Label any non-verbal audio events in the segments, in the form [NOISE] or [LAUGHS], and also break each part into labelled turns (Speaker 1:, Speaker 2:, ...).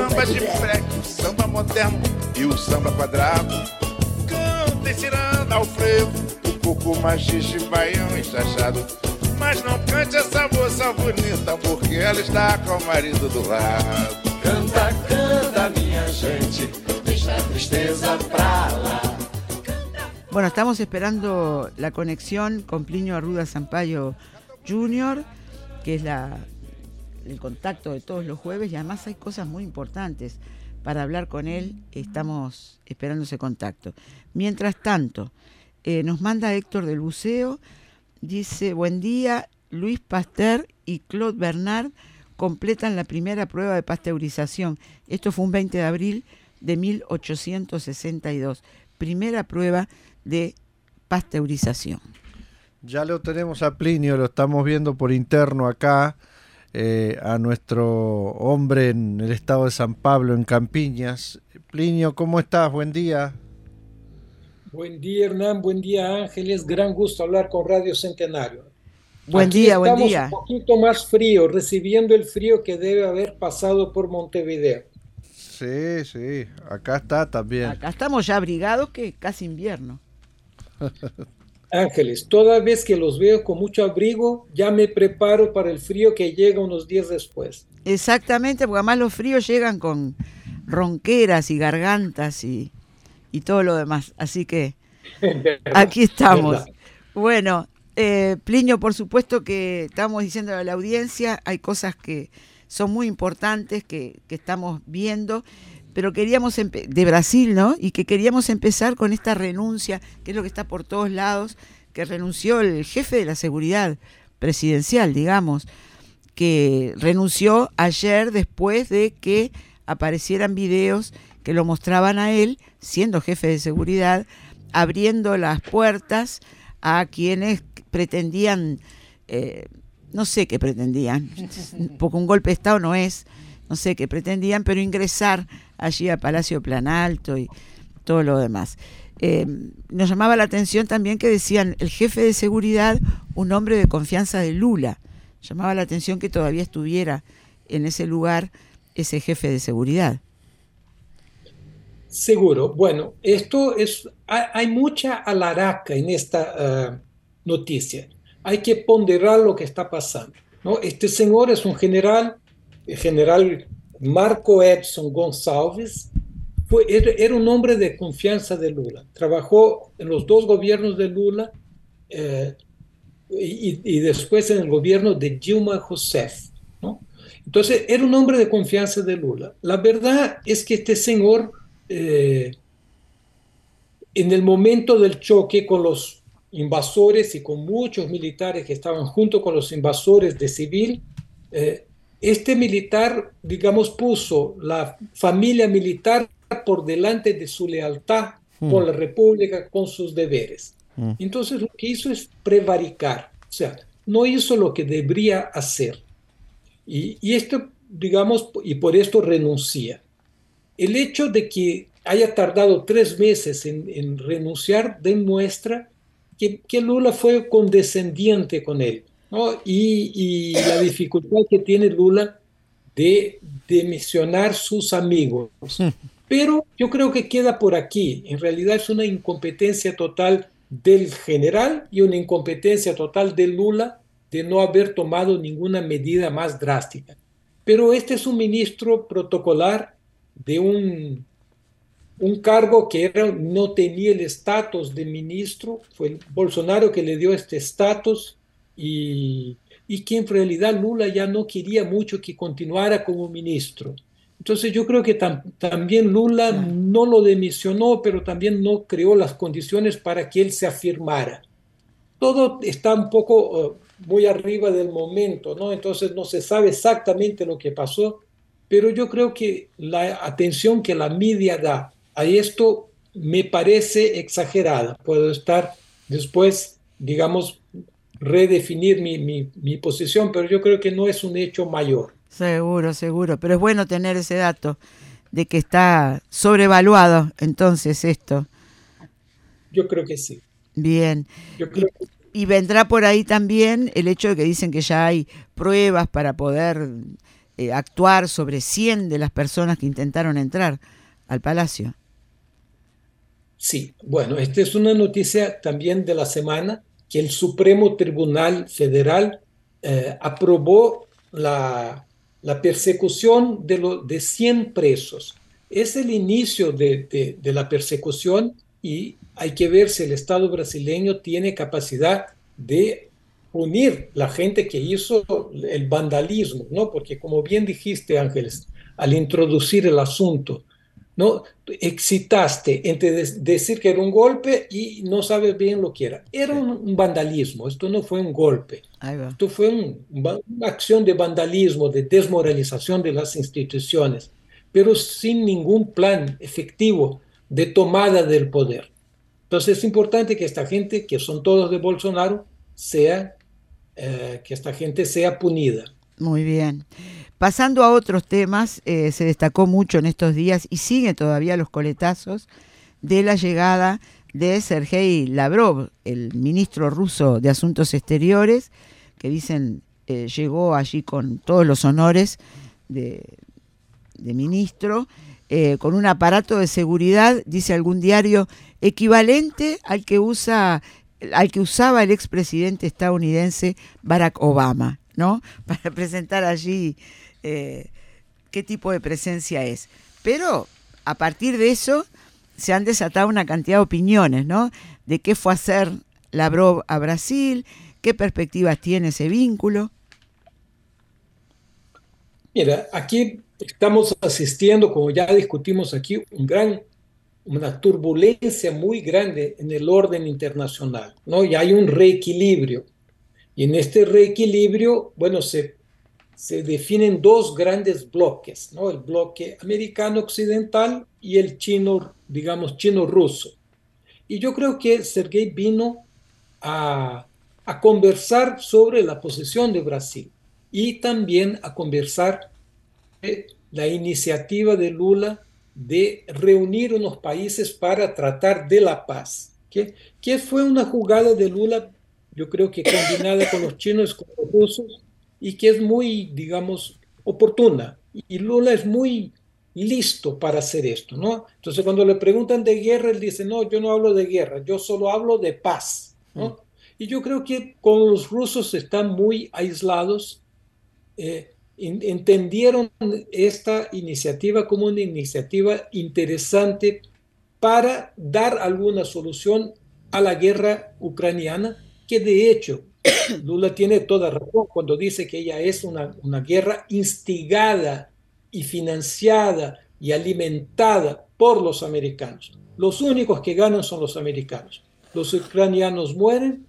Speaker 1: Samba de freque, o samba moderno e o samba quadrado. Cantem ciranda ao frevo, o coco machiste, baião e chachado. Mas não cante essa moça bonita, porque ela está com o marido do lado.
Speaker 2: Canta, canta, minha gente, deixa a tristeza pra lá.
Speaker 3: Bueno, estamos esperando la conexión con Plinio Arruda Sampaio Jr., que es la, el contacto de todos los jueves, y además hay cosas muy importantes para hablar con él. Estamos esperando ese contacto. Mientras tanto, eh, nos manda Héctor del Buceo, dice, buen día, Luis Pasteur y Claude Bernard completan la primera prueba de pasteurización. Esto fue un 20 de abril de 1862. Primera prueba de pasteurización.
Speaker 4: Ya lo tenemos a Plinio, lo estamos viendo por interno acá, eh, a nuestro hombre en el estado de San Pablo, en Campiñas. Plinio, ¿cómo estás? Buen día.
Speaker 5: Buen día, Hernán. Buen día, Ángeles. Gran gusto hablar con Radio Centenario.
Speaker 3: Buen
Speaker 5: Aquí
Speaker 3: día, buen
Speaker 5: estamos
Speaker 3: día.
Speaker 5: Un poquito más frío, recibiendo el frío que debe haber pasado por Montevideo.
Speaker 4: Sí, sí, acá está también.
Speaker 3: Acá estamos ya abrigados que casi invierno. [LAUGHS]
Speaker 5: Ángeles, toda vez que los veo con mucho abrigo, ya me preparo para el frío que llega unos días después.
Speaker 3: Exactamente, porque además los fríos llegan con ronqueras y gargantas y, y todo lo demás. Así que [LAUGHS] aquí estamos.
Speaker 5: ¿Verdad?
Speaker 3: Bueno, eh, Plinio, por supuesto que estamos diciendo a la audiencia, hay cosas que son muy importantes que, que estamos viendo, pero queríamos, de Brasil, ¿no? Y que queríamos empezar con esta renuncia, que es lo que está por todos lados, que renunció el jefe de la seguridad presidencial, digamos, que renunció ayer después de que aparecieran videos que lo mostraban a él, siendo jefe de seguridad, abriendo las puertas a quienes pretendían, eh, no sé qué pretendían, [LAUGHS] porque un golpe de Estado no es, no sé qué pretendían, pero ingresar allí a Palacio Planalto y todo lo demás. Eh, nos llamaba la atención también que decían el jefe de seguridad, un hombre de confianza de Lula. Llamaba la atención que todavía estuviera en ese lugar ese jefe de seguridad.
Speaker 5: Seguro. Bueno, esto es, hay, mucha alaraca en esta eh, noticia. Hay que ponderar lo que está pasando. ¿no? Este señor es un general, general Marco Edson Gonçalves, fue, era, era un hombre de confianza de Lula. Trabajó en los dos gobiernos de Lula eh, y, y después en el gobierno de Dilma Rousseff. ¿no? Entonces, era un hombre de confianza de Lula. La verdad es que este señor eh, en el momento del choque con los invasores y con muchos militares que estaban junto con los invasores de civil, eh, este militar, digamos, puso la familia militar por delante de su lealtad
Speaker 4: Mm.
Speaker 5: con la República, con sus deberes.
Speaker 4: Mm.
Speaker 5: Entonces lo que hizo es prevaricar, o sea, no hizo lo que debería hacer. Y, y esto, digamos, y por esto renuncia. El hecho de que haya tardado tres meses en, en renunciar demuestra que, que, Lula fue condescendiente con él, ¿no? Y, la dificultad que tiene Lula de, de misionar sus amigos. Pero yo creo que queda por aquí. En realidad es una incompetencia total del general y una incompetencia total de Lula de no haber tomado ninguna medida más drástica. Pero este es un ministro protocolar de un, un cargo que era, no tenía el estatus de ministro, fue Bolsonaro que le dio este estatus y, y que en realidad Lula ya no quería mucho que continuara como ministro. Entonces yo creo que tam también Lula no lo demisionó, pero también no creó las condiciones para que él se afirmara. Todo está un poco uh, muy arriba del momento, ¿no? Entonces no se sabe exactamente lo que pasó, pero yo creo que la atención que la media da a esto me parece exagerada. Puedo estar después, digamos, redefinir mi, mi, mi, posición, pero yo creo que no es un hecho mayor.
Speaker 3: Seguro, seguro, pero es bueno tener ese dato de que está sobrevaluado entonces esto.
Speaker 5: Yo creo que sí.
Speaker 3: Bien.
Speaker 5: Yo creo que
Speaker 3: y vendrá por ahí también el hecho de que dicen que ya hay pruebas para poder eh, actuar sobre 100 de las personas que intentaron entrar al palacio.
Speaker 5: Sí, bueno, esta es una noticia también de la semana que el Supremo Tribunal Federal eh, aprobó la, persecución de, lo, de 100 presos. Es el inicio de, de, de la persecución y hay que ver si el Estado brasileño tiene capacidad de unir la gente que hizo el vandalismo, ¿no? Porque como bien dijiste, Ángeles, al introducir el asunto, ¿no? Excitaste entre decir que era un golpe y no sabes bien lo que era. Era un, vandalismo, esto no fue un golpe. Esto fue un, una acción de vandalismo, de desmoralización de las instituciones, pero sin ningún plan efectivo de tomada del poder. Entonces es importante que esta gente, que son todos de Bolsonaro, sea, eh, que esta gente sea punida.
Speaker 3: Muy bien. Pasando a otros temas, eh, se destacó mucho en estos días y sigue todavía los coletazos de la llegada de Sergei Lavrov, el ministro ruso de Asuntos Exteriores, que dicen eh, llegó allí con todos los honores de, ministro eh, con un aparato de seguridad, dice algún diario, equivalente al que usa al que usaba el expresidente estadounidense Barack Obama, ¿no? [LAUGHS] Para presentar allí eh, qué tipo de presencia es. Pero a partir de eso se han desatado una cantidad de opiniones, ¿no? De qué fue hacer Lavrov a Brasil, qué perspectivas tiene ese vínculo.
Speaker 5: Mira, aquí estamos asistiendo, como ya discutimos aquí, un gran, una turbulencia muy grande en el orden internacional, ¿no? Y hay un reequilibrio. Y en este reequilibrio, bueno, se, se definen dos grandes bloques, ¿no? El bloque americano occidental y el chino, digamos, chino-ruso. Y yo creo que Sergei vino a, conversar sobre la posición de Brasil y también a conversar la iniciativa de Lula de reunir unos países para tratar de la paz, que, que fue una jugada de Lula, yo creo que combinada con los chinos, con los rusos, y que es muy, digamos, oportuna. Y Lula es muy listo para hacer esto, ¿no? Entonces cuando le preguntan de guerra, él dice, no, yo no hablo de guerra, yo solo hablo de paz, ¿no? Mm. Y yo creo que con los rusos están muy aislados. Eh, entendieron esta iniciativa como una iniciativa interesante para dar alguna solución a la guerra ucraniana, que de hecho [COUGHS] Lula tiene toda razón cuando dice que ella es una, una guerra instigada y financiada y alimentada por los americanos. Los únicos que ganan son los americanos. Los ucranianos mueren,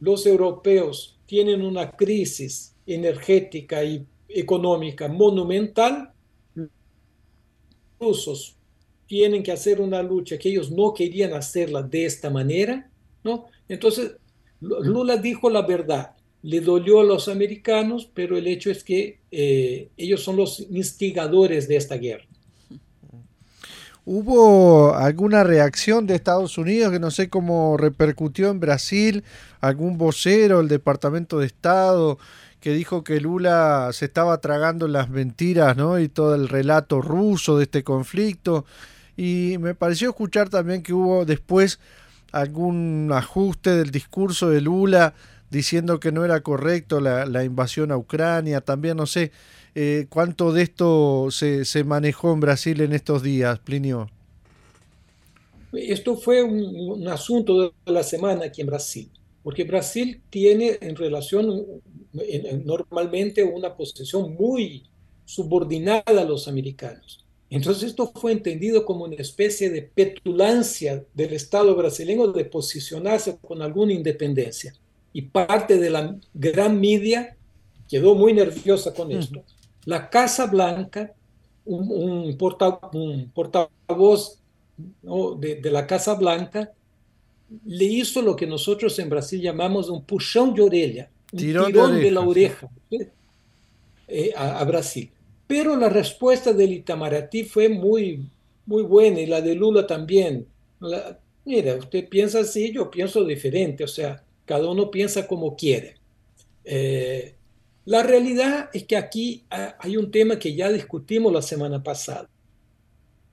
Speaker 5: los europeos tienen una crisis energética y económica monumental, los rusos tienen que hacer una lucha que ellos no querían hacerla de esta manera, ¿no? Entonces, Lula dijo la verdad, le dolió a los americanos, pero el hecho es que eh, ellos son los instigadores de esta guerra.
Speaker 4: ¿Hubo alguna reacción de Estados Unidos que no sé cómo repercutió en Brasil? ¿Algún vocero, el Departamento de Estado? que dijo que Lula se estaba tragando las mentiras ¿no? y todo el relato ruso de este conflicto. Y me pareció escuchar también que hubo después algún ajuste del discurso de Lula diciendo que no era correcto la, invasión a Ucrania. También no sé eh, cuánto de esto se, se, manejó en Brasil en estos días, Plinio.
Speaker 5: Esto fue un, un asunto de la semana aquí en Brasil, porque Brasil tiene en relación normalmente una posición muy subordinada a los americanos. Entonces esto fue entendido como una especie de petulancia del Estado brasileño de posicionarse con alguna independencia. Y parte de la gran media quedó muy nerviosa con esto. La Casa Blanca un, portavoz de, la Casa Blanca le hizo lo que nosotros en Brasil llamamos un puxón de orella, un tirón, de, la oreja eh, a, Brasil. Pero la respuesta del Itamaraty fue muy, muy buena y la de Lula también. mira, usted piensa así, yo pienso diferente, o sea, cada uno piensa como quiere. Eh, la realidad es que aquí hay un tema que ya discutimos la semana pasada.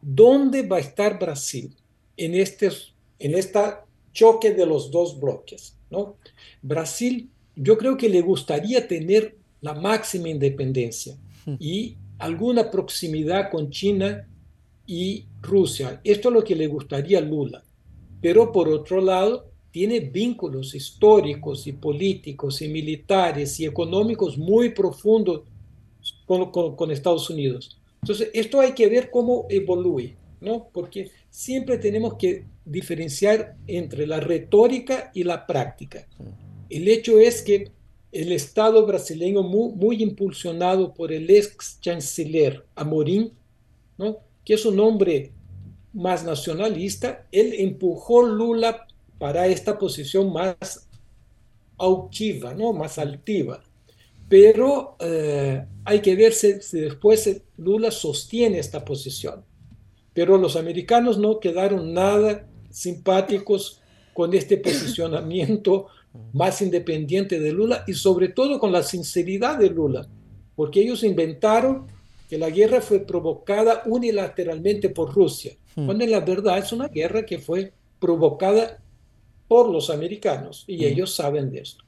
Speaker 5: ¿Dónde va a estar Brasil en este en esta choque de los dos bloques? ¿no? Brasil, yo creo que le gustaría tener la máxima independencia hmm. y alguna proximidad con China y Rusia. Esto es lo que le gustaría a Lula. Pero por otro lado, tiene vínculos históricos y políticos y militares y económicos muy profundos con, Estados Unidos. Entonces, esto hay que ver cómo evoluye, ¿no? Porque siempre tenemos que diferenciar entre la retórica y la práctica. El hecho es que el Estado brasileño, muy, muy impulsionado por el ex chanceler Amorim, ¿no? que es un hombre más nacionalista, él empujó Lula para esta posición más altiva, ¿no? más altiva. Pero eh, hay que ver si, después Lula sostiene esta posición. Pero los americanos no quedaron nada simpáticos con este posicionamiento más independiente de Lula y sobre todo con la sinceridad de Lula, porque ellos inventaron que la guerra fue provocada unilateralmente por Rusia, cuando en la verdad es una guerra que fue provocada por los americanos y ellos saben de esto.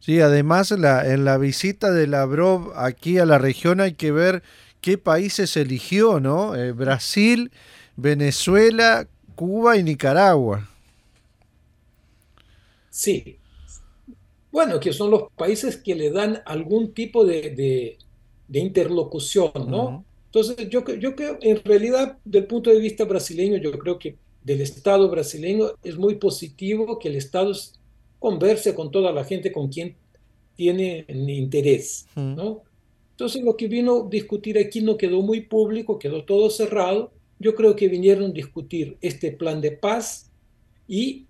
Speaker 4: Sí, además la, en la visita de Lavrov aquí a la región hay que ver qué países eligió, ¿no? Eh, Brasil, Venezuela, Cuba y Nicaragua.
Speaker 5: Sí. Bueno, que son los países que le dan algún tipo de, interlocución, ¿no? Entonces, yo, yo creo, en realidad, del punto de vista brasileño, yo creo que del Estado brasileño, es muy positivo que el Estado converse con toda la gente con quien tiene interés, ¿no? Entonces lo que vino a discutir aquí no quedó muy público, quedó todo cerrado. Yo creo que vinieron a discutir este plan de paz y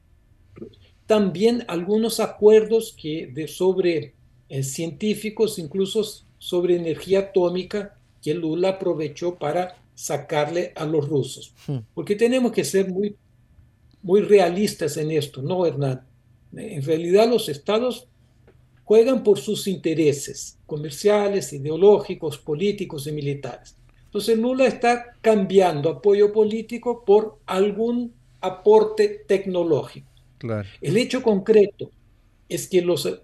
Speaker 5: también algunos acuerdos que de sobre eh, científicos, incluso sobre energía atómica, que Lula aprovechó para sacarle a los rusos. Hmm. Porque tenemos que ser muy, muy realistas en esto, ¿no, Hernán? En realidad los estados juegan por sus intereses comerciales, ideológicos, políticos y militares. Entonces Lula está cambiando apoyo político por algún aporte tecnológico. El hecho concreto es que los,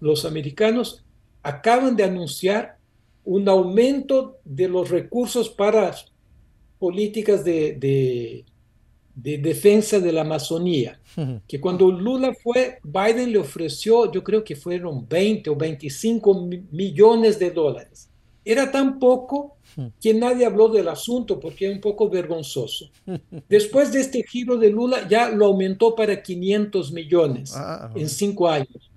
Speaker 5: los americanos acaban de anunciar un aumento de los recursos para políticas de, defensa de la Amazonía, [LAUGHS] que cuando Lula fue, Biden le ofreció, yo creo que fueron 20 o 25 millones de dólares. Era tan poco que nadie habló del asunto porque es un poco vergonzoso. [LAUGHS] Después de este giro de Lula ya lo aumentó para 500 millones ah, en cinco años.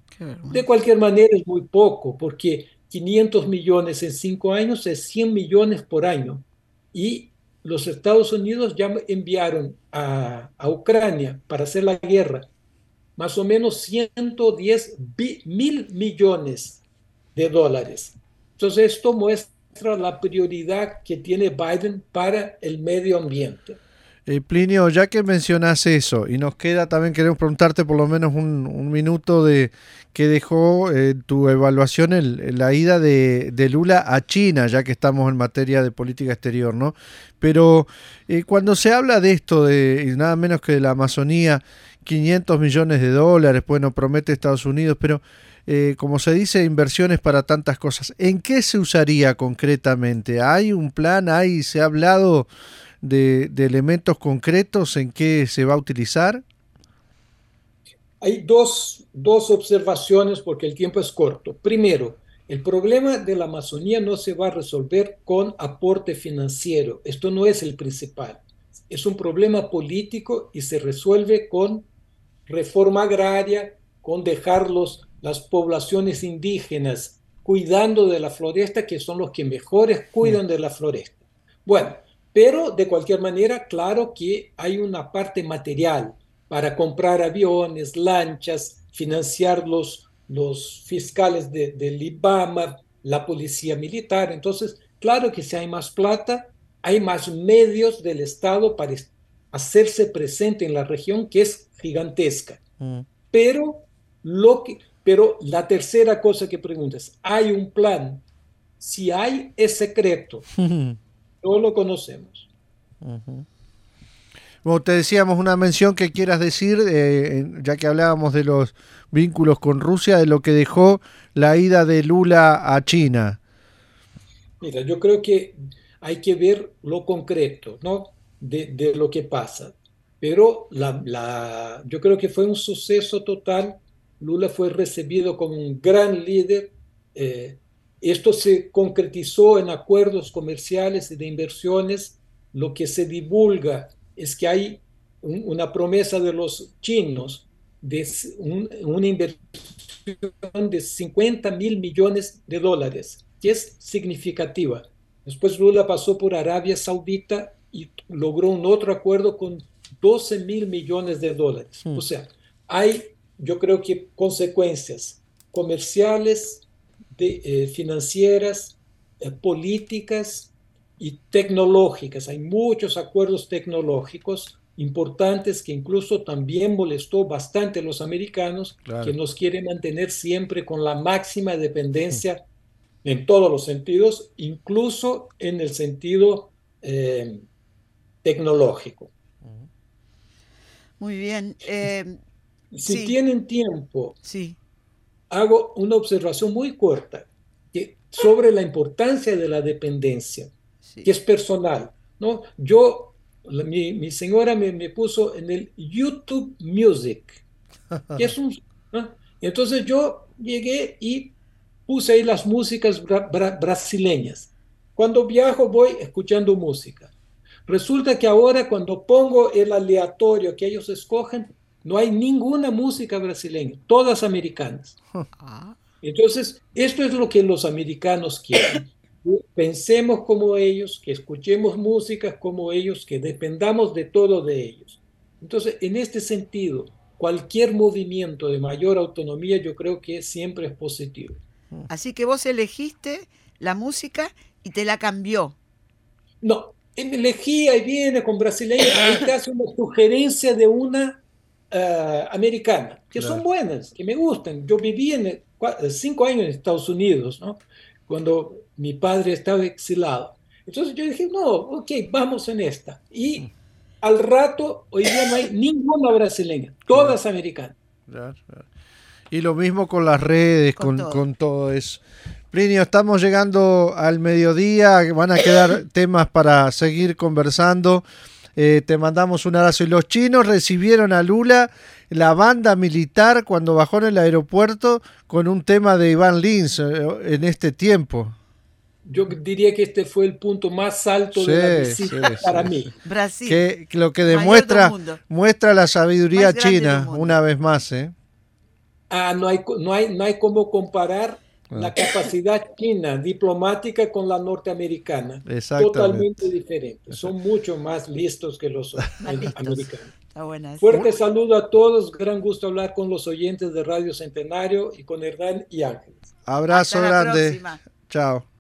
Speaker 5: De cualquier manera es muy poco porque 500 millones en cinco años es 100 millones por año. Y los Estados Unidos ya enviaron a, Ucrania para hacer la guerra más o menos 110 mil millones de dólares. Entonces esto muestra la prioridad que tiene Biden para el medio ambiente.
Speaker 4: Eh, Plinio, ya que mencionas eso, y nos queda también, queremos preguntarte por lo menos un, minuto de qué dejó eh, tu evaluación en, la ida de, Lula a China, ya que estamos en materia de política exterior, ¿no? Pero eh, cuando se habla de esto, de nada menos que de la Amazonía, 500 millones de dólares, bueno, promete Estados Unidos, pero como se dice, inversiones para tantas cosas, ¿en qué se usaría concretamente? ¿Hay un plan? ¿Hay, se ha hablado de, elementos concretos en qué se va a utilizar?
Speaker 5: Hay dos, dos observaciones porque el tiempo es corto. Primero, el problema de la Amazonía no se va a resolver con aporte financiero. Esto no es el principal. Es un problema político y se resuelve con reforma agraria, con dejar las poblaciones indígenas cuidando de la floresta, que son los que mejores cuidan de la floresta. Bueno, pero de cualquier manera, claro que hay una parte material para comprar aviones, lanchas, financiar los, los fiscales de, del IBAMA, la policía militar. Entonces, claro que si hay más plata, hay más medios del Estado para hacerse presente en la región, que es gigantesca. Mm. Pero, lo que, pero la tercera cosa que preguntas, ¿hay un plan? Si hay, es secreto. [LAUGHS] no lo conocemos.
Speaker 4: Como te decíamos, una mención que quieras decir, eh, ya que hablábamos de los vínculos con Rusia, de lo que dejó la ida de Lula a China.
Speaker 5: Mira, yo creo que hay que ver lo concreto, ¿no? De, lo que pasa. Pero la, yo creo que fue un suceso total. Lula fue recibido como un gran líder. Eh, esto se concretizó en acuerdos comerciales y de inversiones. Lo que se divulga es que hay una promesa de los chinos de una inversión de 50 mil millones de dólares, que es significativa. Después Lula pasó por Arabia Saudita y logró un otro acuerdo con 12 mil millones de dólares. Hmm. O sea, hay, yo creo que consecuencias comerciales, de, eh, financieras, eh, políticas y tecnológicas. Hay muchos acuerdos tecnológicos importantes que incluso también molestó bastante a los americanos, que nos quieren mantener siempre con la máxima dependencia [LAUGHS] en todos los sentidos, incluso en el sentido eh, tecnológico.
Speaker 3: Muy bien. Eh,
Speaker 5: si tienen tiempo, sí. hago una observación muy corta que, sobre la importancia de la dependencia que es personal. ¿no? Yo, mi, mi señora me, me, puso en el YouTube Music, que es un... Entonces yo llegué y puse ahí las músicas brasileñas. Cuando viajo voy escuchando música. Resulta que ahora cuando pongo el aleatorio que ellos escogen, no hay ninguna música brasileña, todas americanas. Entonces, esto es lo que los americanos quieren pensemos como ellos, que escuchemos música como ellos, que dependamos de todo de ellos. Entonces, en este sentido, cualquier movimiento de mayor autonomía yo creo que siempre es positivo.
Speaker 3: Así que vos elegiste la música y te la cambió.
Speaker 5: No, elegí y viene con brasileña, y hace una sugerencia de una eh, americana, que son buenas, que me gustan. Yo viví en cinco años en Estados Unidos, ¿no? Cuando mi padre estaba exilado. Entonces yo dije, no, ok, vamos en esta. Y al rato, hoy día no hay ninguna brasileña, todas americanas.
Speaker 4: Y lo mismo con las redes, con, con, todo. eso. Plinio, estamos llegando al mediodía, van a quedar [COUGHS] temas para seguir conversando. Eh, te mandamos un abrazo. Y los chinos recibieron a Lula, la banda militar, cuando bajó en el aeropuerto con un tema de Iván Lins eh, en este tiempo
Speaker 5: yo diría que este fue el punto más alto de la visita para mí.
Speaker 3: Brasil.
Speaker 4: Que, lo que demuestra muestra la sabiduría china una vez más. ¿eh?
Speaker 5: Ah, no hay, no hay, no hay cómo comparar la ah. capacidad china diplomática con la norteamericana. Totalmente diferente. Son mucho más listos que los [LAUGHS] americanos. Fuerte saludo a todos. Gran gusto hablar con los oyentes de Radio Centenario y con Hernán y Ángeles.
Speaker 4: Abrazo grande. Chao.